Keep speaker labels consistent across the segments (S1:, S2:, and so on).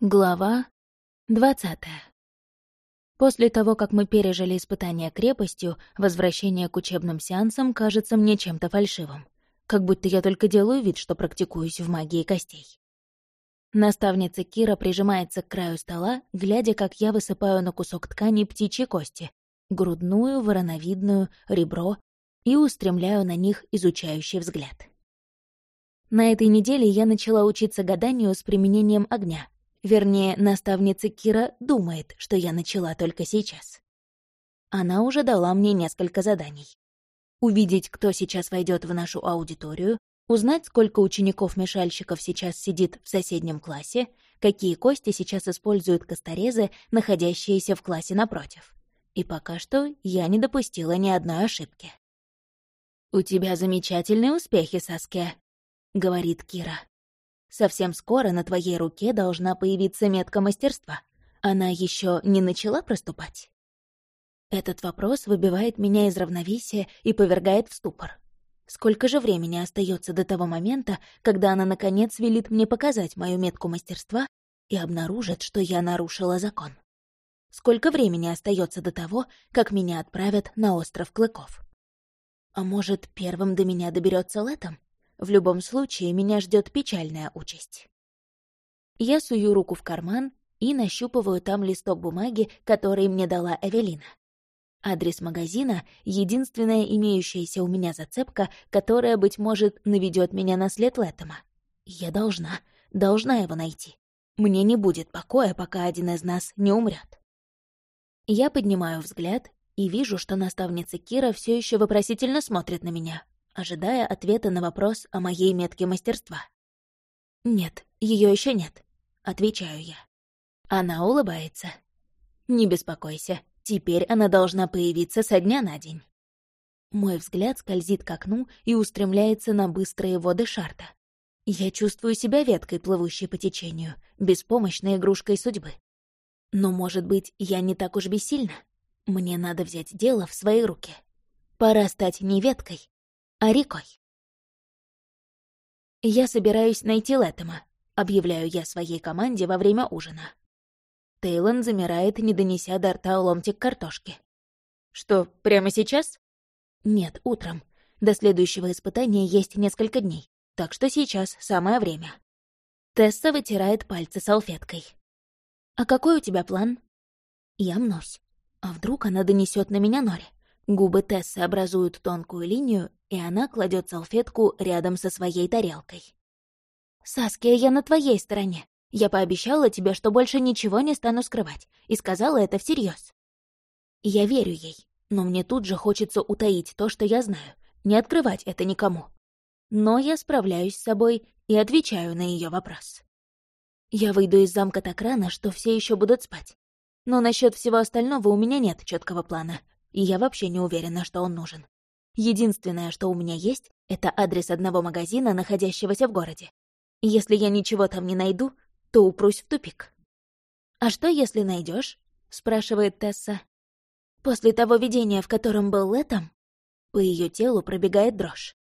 S1: Глава двадцатая. После того, как мы пережили испытание крепостью, возвращение к учебным сеансам кажется мне чем-то фальшивым. Как будто я только делаю вид, что практикуюсь в магии костей. Наставница Кира прижимается к краю стола, глядя, как я высыпаю на кусок ткани птичьи кости, грудную, вороновидную, ребро, и устремляю на них изучающий взгляд. На этой неделе я начала учиться гаданию с применением огня — Вернее, наставница Кира думает, что я начала только сейчас. Она уже дала мне несколько заданий. Увидеть, кто сейчас войдет в нашу аудиторию, узнать, сколько учеников-мешальщиков сейчас сидит в соседнем классе, какие кости сейчас используют косторезы, находящиеся в классе напротив. И пока что я не допустила ни одной ошибки. «У тебя замечательные успехи, Саске», — говорит Кира. Совсем скоро на твоей руке должна появиться метка мастерства. Она еще не начала проступать? Этот вопрос выбивает меня из равновесия и повергает в ступор. Сколько же времени остается до того момента, когда она, наконец, велит мне показать мою метку мастерства и обнаружит, что я нарушила закон? Сколько времени остается до того, как меня отправят на остров Клыков? А может, первым до меня доберется Летом? В любом случае, меня ждет печальная участь. Я сую руку в карман и нащупываю там листок бумаги, который мне дала Эвелина. Адрес магазина — единственная имеющаяся у меня зацепка, которая, быть может, наведет меня на след Лэттема. Я должна, должна его найти. Мне не будет покоя, пока один из нас не умрет. Я поднимаю взгляд и вижу, что наставница Кира все еще вопросительно смотрит на меня, ожидая ответа на вопрос о моей метке мастерства. «Нет, ее еще нет», — отвечаю я. Она улыбается. «Не беспокойся, теперь она должна появиться со дня на день». Мой взгляд скользит к окну и устремляется на быстрые воды шарта. Я чувствую себя веткой, плывущей по течению, беспомощной игрушкой судьбы. Но, может быть, я не так уж бессильна? Мне надо взять дело в свои руки. Пора стать не веткой, а рекой. «Я собираюсь найти Лэттема», — объявляю я своей команде во время ужина. Тейлон замирает, не донеся до рта ломтик картошки. «Что, прямо сейчас?» «Нет, утром. До следующего испытания есть несколько дней, так что сейчас самое время». Тесса вытирает пальцы салфеткой. «А какой у тебя план?» Я мнусь. А вдруг она донесет на меня Нори? Губы Тессы образуют тонкую линию, и она кладет салфетку рядом со своей тарелкой. «Саския, я на твоей стороне. Я пообещала тебе, что больше ничего не стану скрывать, и сказала это всерьез. Я верю ей, но мне тут же хочется утаить то, что я знаю, не открывать это никому. Но я справляюсь с собой и отвечаю на ее вопрос. Я выйду из замка так рано, что все еще будут спать. Но насчет всего остального у меня нет четкого плана, и я вообще не уверена, что он нужен. Единственное, что у меня есть, это адрес одного магазина, находящегося в городе. Если я ничего там не найду, то упрусь в тупик. «А что, если найдешь? спрашивает Тесса. «После того видения, в котором был Летом?» По ее телу пробегает дрожь.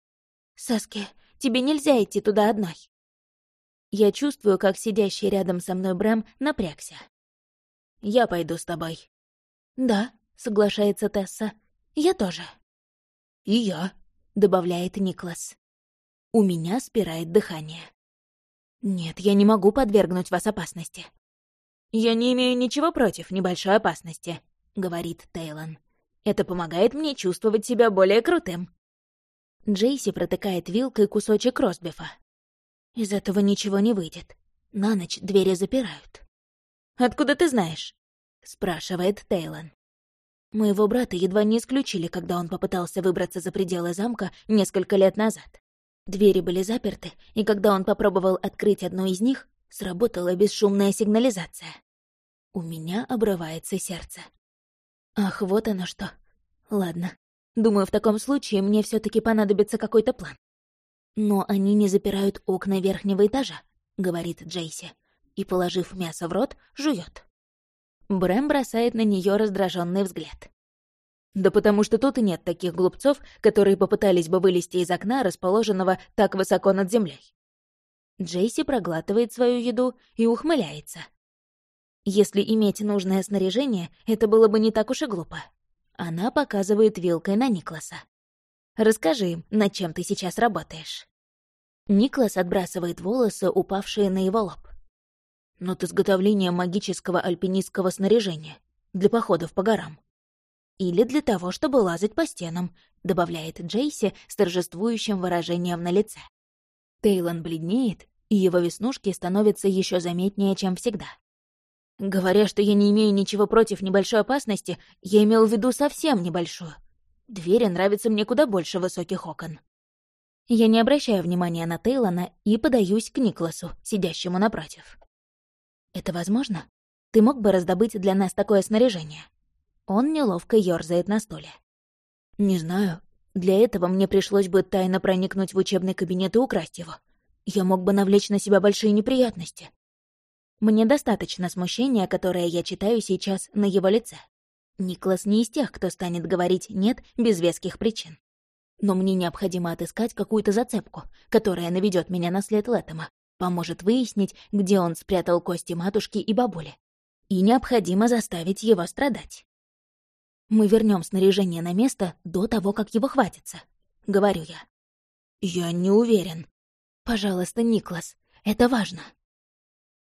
S1: «Саски, тебе нельзя идти туда одной». Я чувствую, как сидящий рядом со мной Брэм напрягся. «Я пойду с тобой». «Да», — соглашается Тесса. «Я тоже». «И я», — добавляет Никлас. У меня спирает дыхание. «Нет, я не могу подвергнуть вас опасности». «Я не имею ничего против небольшой опасности», — говорит Тейлон. «Это помогает мне чувствовать себя более крутым». Джейси протыкает вилкой кусочек ростбифа. Из этого ничего не выйдет. На ночь двери запирают. «Откуда ты знаешь?» — спрашивает Тейлон. Моего брата едва не исключили, когда он попытался выбраться за пределы замка несколько лет назад. Двери были заперты, и когда он попробовал открыть одну из них, сработала бесшумная сигнализация. У меня обрывается сердце. Ах, вот оно что. Ладно. Думаю, в таком случае мне все таки понадобится какой-то план. Но они не запирают окна верхнего этажа, говорит Джейси, и, положив мясо в рот, жует. Брэм бросает на нее раздраженный взгляд. Да потому что тут и нет таких глупцов, которые попытались бы вылезти из окна, расположенного так высоко над землей. Джейси проглатывает свою еду и ухмыляется. Если иметь нужное снаряжение, это было бы не так уж и глупо. Она показывает вилкой на Никласа. «Расскажи им, над чем ты сейчас работаешь». Никлас отбрасывает волосы, упавшие на его лоб. «Над изготовлением магического альпинистского снаряжения для походов по горам. Или для того, чтобы лазать по стенам», — добавляет Джейси с торжествующим выражением на лице. Тейлон бледнеет, и его веснушки становятся еще заметнее, чем всегда. Говоря, что я не имею ничего против небольшой опасности, я имел в виду совсем небольшую. Двери нравятся мне куда больше высоких окон. Я не обращаю внимания на Тейлона и подаюсь к Никласу, сидящему напротив. «Это возможно? Ты мог бы раздобыть для нас такое снаряжение?» Он неловко ёрзает на стуле. «Не знаю. Для этого мне пришлось бы тайно проникнуть в учебный кабинет и украсть его. Я мог бы навлечь на себя большие неприятности. Мне достаточно смущения, которое я читаю сейчас на его лице. Никлас не из тех, кто станет говорить «нет» без веских причин. Но мне необходимо отыскать какую-то зацепку, которая наведет меня на след Лэттема, поможет выяснить, где он спрятал кости матушки и бабули. И необходимо заставить его страдать. Мы вернем снаряжение на место до того, как его хватится, — говорю я. Я не уверен. Пожалуйста, Никлас, это важно.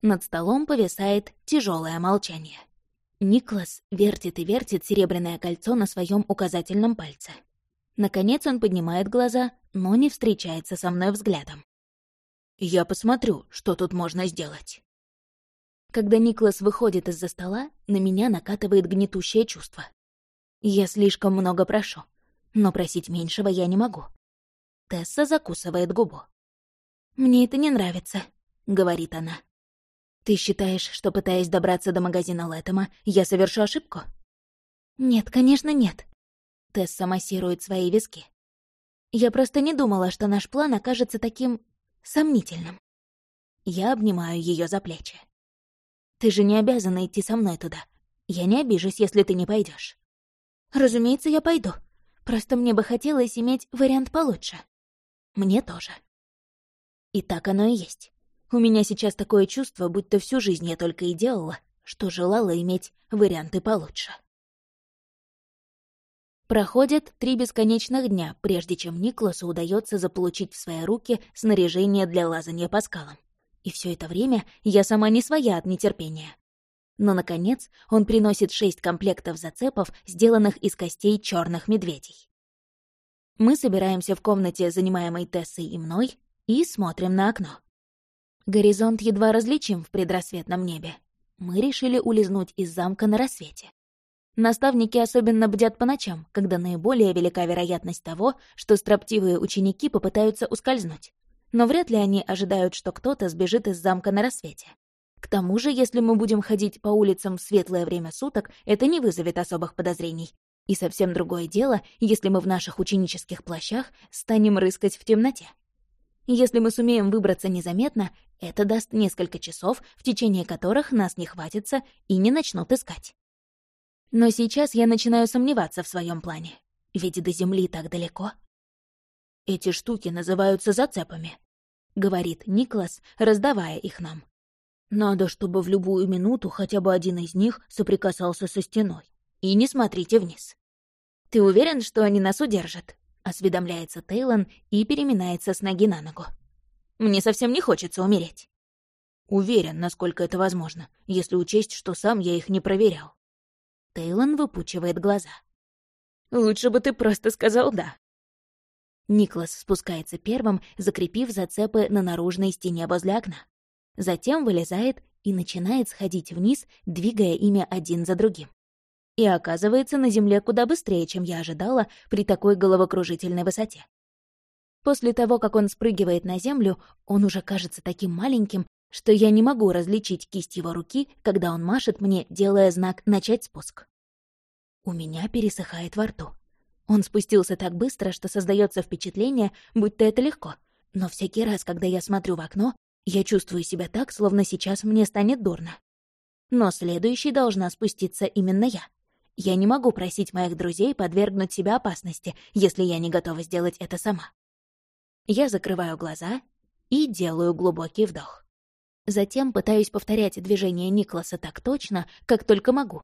S1: Над столом повисает тяжелое молчание. Никлас вертит и вертит серебряное кольцо на своем указательном пальце. Наконец он поднимает глаза, но не встречается со мной взглядом. «Я посмотрю, что тут можно сделать». Когда Никлас выходит из-за стола, на меня накатывает гнетущее чувство. Я слишком много прошу, но просить меньшего я не могу. Тесса закусывает губу. «Мне это не нравится», — говорит она. «Ты считаешь, что, пытаясь добраться до магазина Лэттема, я совершу ошибку?» «Нет, конечно, нет». Тесса массирует свои виски. «Я просто не думала, что наш план окажется таким... сомнительным». Я обнимаю ее за плечи. «Ты же не обязана идти со мной туда. Я не обижусь, если ты не пойдешь. «Разумеется, я пойду. Просто мне бы хотелось иметь вариант получше». «Мне тоже». И так оно и есть. У меня сейчас такое чувство, будто всю жизнь я только и делала, что желала иметь варианты получше. Проходят три бесконечных дня, прежде чем Никласу удается заполучить в свои руки снаряжение для лазания по скалам. И все это время я сама не своя от нетерпения. Но, наконец, он приносит шесть комплектов зацепов, сделанных из костей черных медведей. Мы собираемся в комнате, занимаемой Тессой и мной, и смотрим на окно. Горизонт едва различим в предрассветном небе. Мы решили улизнуть из замка на рассвете. Наставники особенно бдят по ночам, когда наиболее велика вероятность того, что строптивые ученики попытаются ускользнуть. Но вряд ли они ожидают, что кто-то сбежит из замка на рассвете. К тому же, если мы будем ходить по улицам в светлое время суток, это не вызовет особых подозрений. И совсем другое дело, если мы в наших ученических плащах станем рыскать в темноте. Если мы сумеем выбраться незаметно, это даст несколько часов, в течение которых нас не хватится и не начнут искать. Но сейчас я начинаю сомневаться в своем плане, ведь до Земли так далеко. «Эти штуки называются зацепами», — говорит Никлас, раздавая их нам. «Надо, чтобы в любую минуту хотя бы один из них соприкасался со стеной. И не смотрите вниз». «Ты уверен, что они нас удержат?» — осведомляется Тейлон и переминается с ноги на ногу. «Мне совсем не хочется умереть». Уверен, насколько это возможно, если учесть, что сам я их не проверял. Тейлон выпучивает глаза. «Лучше бы ты просто сказал «да». Никлас спускается первым, закрепив зацепы на наружной стене возле окна. Затем вылезает и начинает сходить вниз, двигая ими один за другим и оказывается на Земле куда быстрее, чем я ожидала при такой головокружительной высоте. После того, как он спрыгивает на Землю, он уже кажется таким маленьким, что я не могу различить кисть его руки, когда он машет мне, делая знак «начать спуск». У меня пересыхает во рту. Он спустился так быстро, что создается впечатление, будто это легко. Но всякий раз, когда я смотрю в окно, я чувствую себя так, словно сейчас мне станет дурно. Но следующей должна спуститься именно я. Я не могу просить моих друзей подвергнуть себя опасности, если я не готова сделать это сама. Я закрываю глаза и делаю глубокий вдох. Затем пытаюсь повторять движение Никласа так точно, как только могу.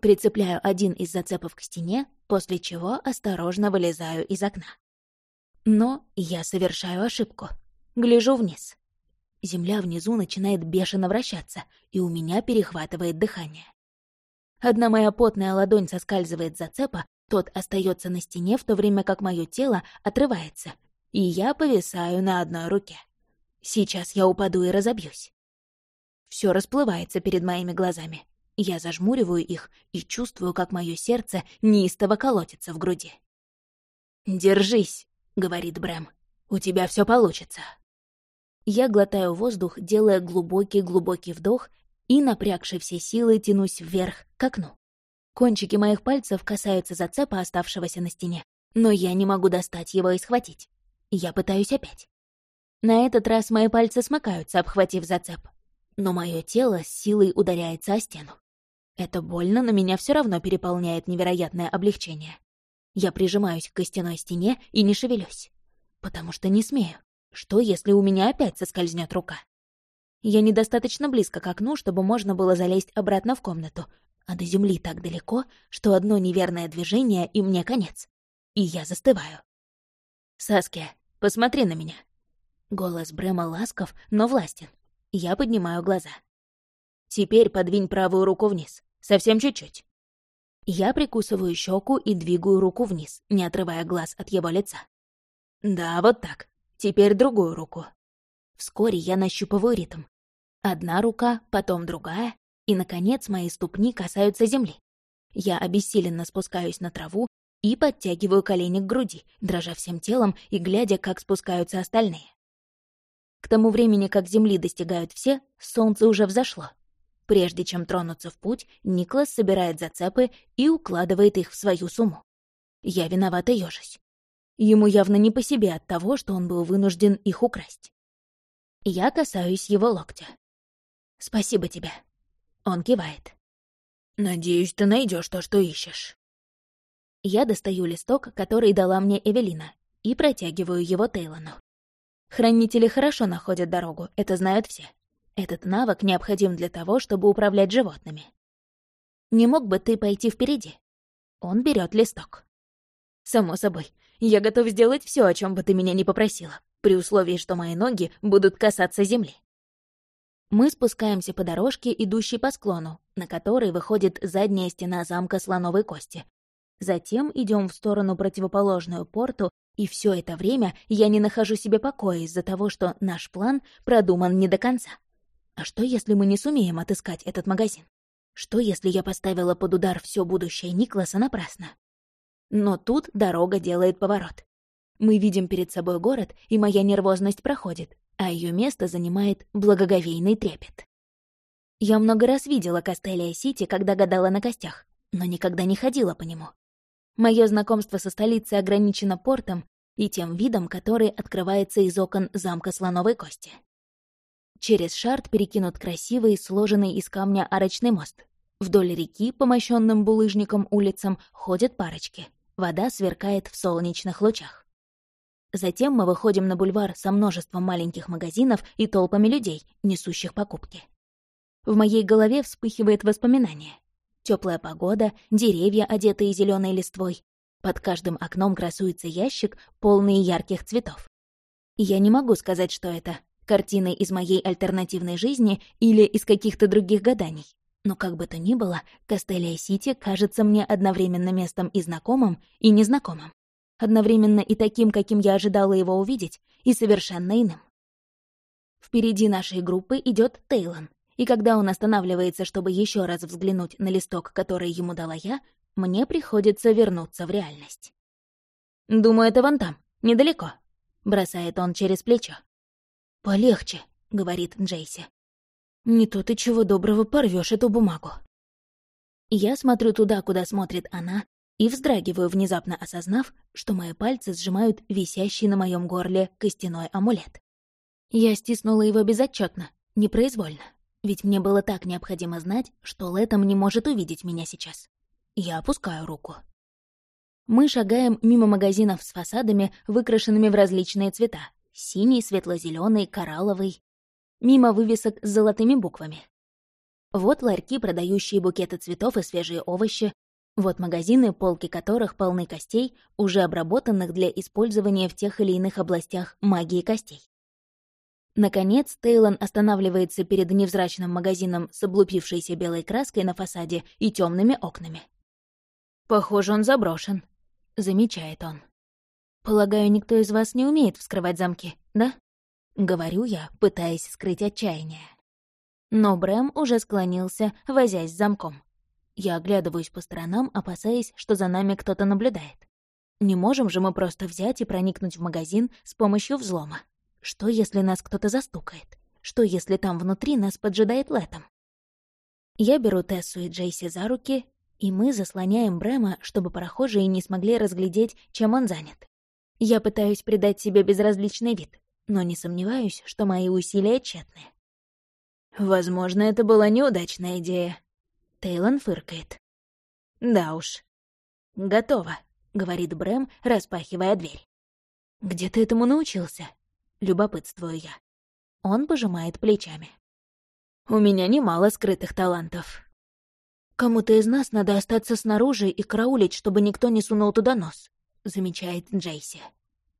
S1: Прицепляю один из зацепов к стене, после чего осторожно вылезаю из окна. Но я совершаю ошибку. Гляжу вниз. Земля внизу начинает бешено вращаться, и у меня перехватывает дыхание. Одна моя потная ладонь соскальзывает с зацепа, тот остается на стене, в то время как мое тело отрывается, и я повисаю на одной руке. Сейчас я упаду и разобьюсь. Все расплывается перед моими глазами. Я зажмуриваю их и чувствую, как мое сердце неистово колотится в груди. «Держись», — говорит Брэм. «У тебя все получится». Я глотаю воздух, делая глубокий-глубокий вдох и, напрягши все силы, тянусь вверх, к окну. Кончики моих пальцев касаются зацепа, оставшегося на стене, но я не могу достать его и схватить. Я пытаюсь опять. На этот раз мои пальцы смыкаются, обхватив зацеп. Но мое тело силой ударяется о стену. Это больно, но меня все равно переполняет невероятное облегчение. Я прижимаюсь к костяной стене и не шевелюсь. Потому что не смею. Что, если у меня опять соскользнет рука? Я недостаточно близко к окну, чтобы можно было залезть обратно в комнату, а до земли так далеко, что одно неверное движение, и мне конец. И я застываю. «Саския, посмотри на меня». Голос Брэма ласков, но властен. Я поднимаю глаза. «Теперь подвинь правую руку вниз. Совсем чуть-чуть». Я прикусываю щеку и двигаю руку вниз, не отрывая глаз от его лица. «Да, вот так. Теперь другую руку». Вскоре я нащупываю ритм. Одна рука, потом другая, и, наконец, мои ступни касаются земли. Я обессиленно спускаюсь на траву и подтягиваю колени к груди, дрожа всем телом и глядя, как спускаются остальные. К тому времени, как земли достигают все, солнце уже взошло. Прежде чем тронуться в путь, Никлас собирает зацепы и укладывает их в свою сумму. Я виновата ёжись. Ему явно не по себе от того, что он был вынужден их украсть. Я касаюсь его локтя. «Спасибо тебе». Он кивает. «Надеюсь, ты найдешь то, что ищешь». Я достаю листок, который дала мне Эвелина, и протягиваю его Тейлону. Хранители хорошо находят дорогу, это знают все. Этот навык необходим для того, чтобы управлять животными. Не мог бы ты пойти впереди? Он берет листок. Само собой, я готов сделать все, о чем бы ты меня не попросила, при условии, что мои ноги будут касаться земли. Мы спускаемся по дорожке, идущей по склону, на которой выходит задняя стена замка слоновой кости. Затем идем в сторону противоположную порту, и все это время я не нахожу себе покоя из-за того, что наш план продуман не до конца. А что, если мы не сумеем отыскать этот магазин? Что, если я поставила под удар все будущее Никласа напрасно? Но тут дорога делает поворот. Мы видим перед собой город, и моя нервозность проходит, а ее место занимает благоговейный трепет. Я много раз видела Кастелия-Сити, когда гадала на костях, но никогда не ходила по нему. Мое знакомство со столицей ограничено портом и тем видом, который открывается из окон замка Слоновой Кости. Через шарт перекинут красивый, сложенный из камня арочный мост. Вдоль реки, помощенным булыжником улицам, ходят парочки. Вода сверкает в солнечных лучах. Затем мы выходим на бульвар со множеством маленьких магазинов и толпами людей, несущих покупки. В моей голове вспыхивает воспоминание. Теплая погода, деревья, одетые зеленой листвой. Под каждым окном красуется ящик, полный ярких цветов. Я не могу сказать, что это картины из моей альтернативной жизни или из каких-то других гаданий. Но как бы то ни было, Кастелия-Сити кажется мне одновременно местом и знакомым, и незнакомым одновременно и таким, каким я ожидала его увидеть, и совершенно иным. Впереди нашей группы идет Тейлон, и когда он останавливается, чтобы еще раз взглянуть на листок, который ему дала я, мне приходится вернуться в реальность. «Думаю, это вон там, недалеко», — бросает он через плечо. «Полегче», — говорит Джейси. «Не то ты чего доброго порвешь эту бумагу». Я смотрю туда, куда смотрит она, и вздрагиваю, внезапно осознав, что мои пальцы сжимают висящий на моем горле костяной амулет. Я стиснула его безотчетно, непроизвольно, ведь мне было так необходимо знать, что Лэтом не может увидеть меня сейчас. Я опускаю руку. Мы шагаем мимо магазинов с фасадами, выкрашенными в различные цвета — синий, светло зеленый коралловый. мимо вывесок с золотыми буквами. Вот ларьки, продающие букеты цветов и свежие овощи, вот магазины, полки которых полны костей, уже обработанных для использования в тех или иных областях магии костей. Наконец, Тейлон останавливается перед невзрачным магазином с облупившейся белой краской на фасаде и темными окнами. «Похоже, он заброшен», — замечает он. «Полагаю, никто из вас не умеет вскрывать замки, да?» — говорю я, пытаясь скрыть отчаяние. Но Брэм уже склонился, возясь с замком. Я оглядываюсь по сторонам, опасаясь, что за нами кто-то наблюдает. Не можем же мы просто взять и проникнуть в магазин с помощью взлома. Что, если нас кто-то застукает? Что, если там внутри нас поджидает Летом? Я беру Тессу и Джейси за руки, и мы заслоняем Брэма, чтобы прохожие не смогли разглядеть, чем он занят. Я пытаюсь придать себе безразличный вид, но не сомневаюсь, что мои усилия тщетны. «Возможно, это была неудачная идея», — Тейлон фыркает. «Да уж». «Готово», — говорит Брэм, распахивая дверь. «Где ты этому научился?» Любопытствую я. Он пожимает плечами. У меня немало скрытых талантов. Кому-то из нас надо остаться снаружи и караулить, чтобы никто не сунул туда нос, замечает Джейси.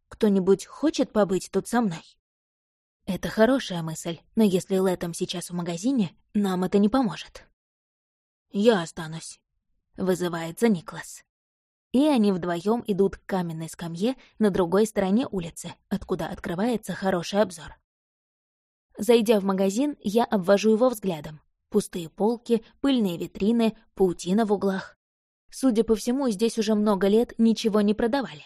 S1: Кто-нибудь хочет побыть тут со мной? Это хорошая мысль, но если Лэтом сейчас в магазине, нам это не поможет. Я останусь, вызывается Никлас и они вдвоем идут к каменной скамье на другой стороне улицы, откуда открывается хороший обзор. Зайдя в магазин, я обвожу его взглядом. Пустые полки, пыльные витрины, паутина в углах. Судя по всему, здесь уже много лет ничего не продавали.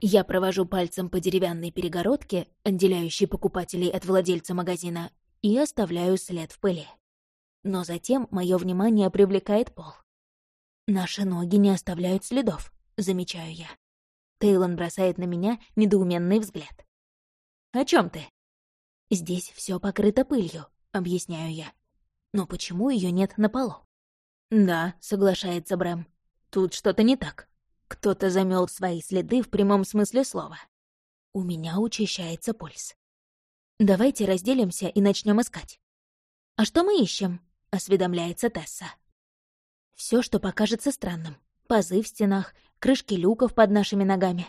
S1: Я провожу пальцем по деревянной перегородке, отделяющей покупателей от владельца магазина, и оставляю след в пыли. Но затем мое внимание привлекает пол. Наши ноги не оставляют следов, замечаю я. Тейлон бросает на меня недоуменный взгляд. «О чем ты?» «Здесь все покрыто пылью», — объясняю я. «Но почему ее нет на полу?» «Да», — соглашается Брэм. «Тут что-то не так. Кто-то замел свои следы в прямом смысле слова». У меня учащается пульс. «Давайте разделимся и начнем искать». «А что мы ищем?» — осведомляется Тесса. Все, что покажется странным. Пазы в стенах, крышки люков под нашими ногами.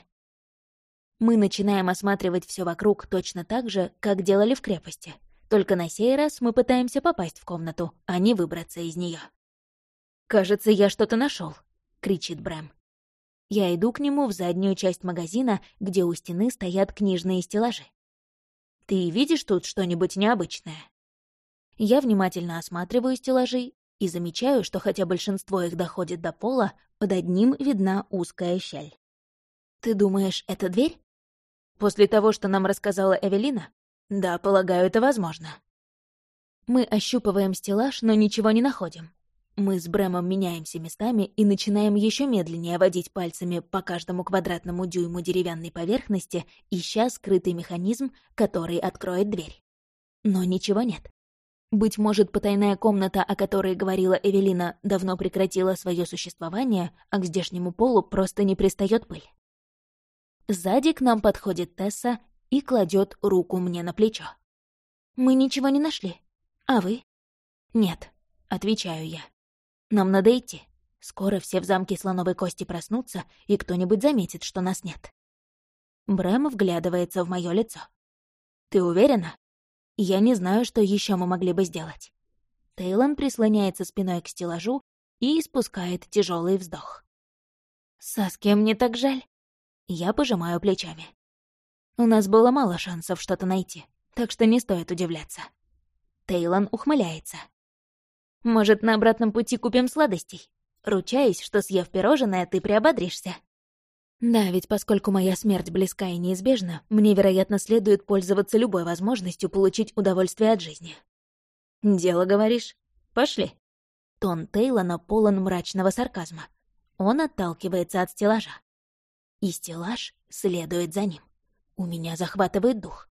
S1: Мы начинаем осматривать все вокруг точно так же, как делали в крепости. Только на сей раз мы пытаемся попасть в комнату, а не выбраться из нее. «Кажется, я что-то нашел, кричит Брэм. Я иду к нему в заднюю часть магазина, где у стены стоят книжные стеллажи. «Ты видишь тут что-нибудь необычное?» Я внимательно осматриваю стеллажи и замечаю, что хотя большинство их доходит до пола, под одним видна узкая щель. «Ты думаешь, это дверь?» «После того, что нам рассказала Эвелина?» «Да, полагаю, это возможно». Мы ощупываем стеллаж, но ничего не находим. Мы с Брэмом меняемся местами и начинаем еще медленнее водить пальцами по каждому квадратному дюйму деревянной поверхности, ища скрытый механизм, который откроет дверь. Но ничего нет. Быть может, потайная комната, о которой говорила Эвелина, давно прекратила свое существование, а к здешнему полу просто не пристает пыль. Сзади к нам подходит Тесса и кладет руку мне на плечо. «Мы ничего не нашли. А вы?» «Нет», — отвечаю я. «Нам надо идти. Скоро все в замке слоновой кости проснутся, и кто-нибудь заметит, что нас нет». Брэм вглядывается в мое лицо. «Ты уверена?» Я не знаю, что еще мы могли бы сделать. Тейлон прислоняется спиной к стеллажу и испускает тяжелый вздох. «Саске, мне так жаль». Я пожимаю плечами. У нас было мало шансов что-то найти, так что не стоит удивляться. Тейлон ухмыляется. «Может, на обратном пути купим сладостей? Ручаюсь, что, съев пирожное, ты приободришься». Да, ведь поскольку моя смерть близка и неизбежна, мне, вероятно, следует пользоваться любой возможностью получить удовольствие от жизни. «Дело, говоришь? Пошли». Тон Тейлона полон мрачного сарказма. Он отталкивается от стеллажа. И стеллаж следует за ним. У меня захватывает дух.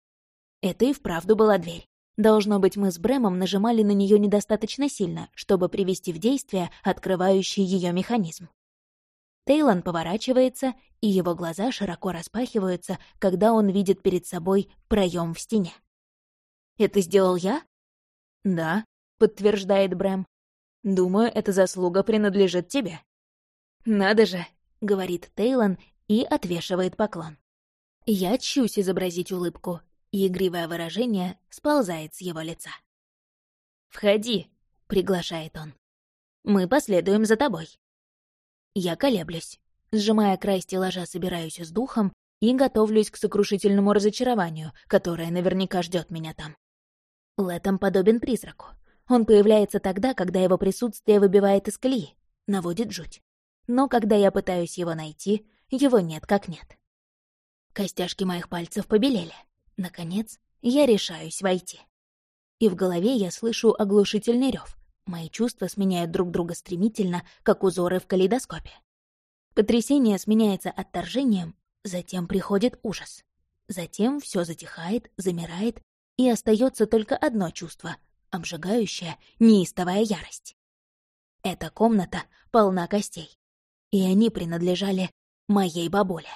S1: Это и вправду была дверь. Должно быть, мы с Брэмом нажимали на нее недостаточно сильно, чтобы привести в действие открывающий ее механизм. Тейлон поворачивается, и его глаза широко распахиваются, когда он видит перед собой проем в стене. Это сделал я?» «Да», — подтверждает Брэм. «Думаю, эта заслуга принадлежит тебе». «Надо же», — говорит Тейлон и отвешивает поклон. Я чусь изобразить улыбку, и игривое выражение сползает с его лица. «Входи», — приглашает он. «Мы последуем за тобой». Я колеблюсь. Сжимая край стеллажа, собираюсь с духом и готовлюсь к сокрушительному разочарованию, которое наверняка ждет меня там. Летом подобен призраку. Он появляется тогда, когда его присутствие выбивает из колеи, наводит жуть. Но когда я пытаюсь его найти, его нет как нет. Костяшки моих пальцев побелели. Наконец, я решаюсь войти. И в голове я слышу оглушительный рев. Мои чувства сменяют друг друга стремительно, как узоры в калейдоскопе. Потрясение сменяется отторжением, затем приходит ужас. Затем все затихает, замирает, и остается только одно чувство — обжигающая, неистовая ярость. Эта комната полна костей, и они принадлежали моей бабуле.